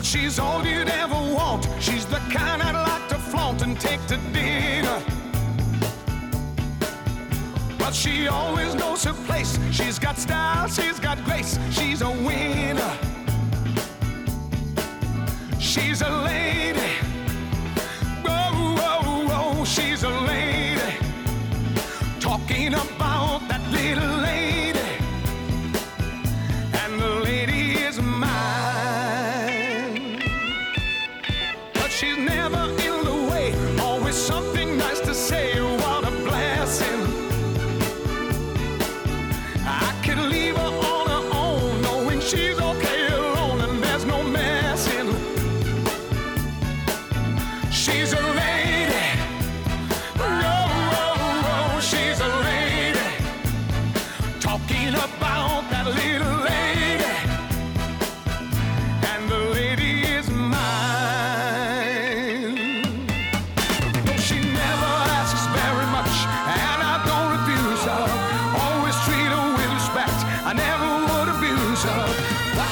Well, she's all you'd ever want. She's the kind I'd like to flaunt and take to dinner. But she always knows her place. She's got style, she's got grace. She's a winner. She's a lady. Whoa, whoa, whoa, she's a she's never in the way. Always something nice to say. What a blessing. I could leave her on her own, knowing she's okay alone and there's no messing. She's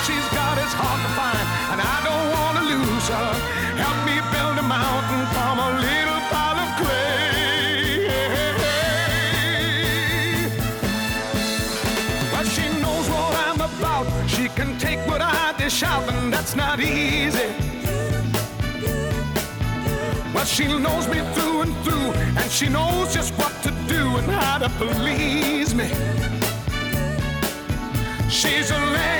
she's got is hard to find, and I don't want to lose her. Help me build a mountain from a little pile of clay. But she knows what I'm about. She can take what I dish out, and that's not easy. Well, she knows me through and through, and she knows just what to do and how to please me. She's a lady.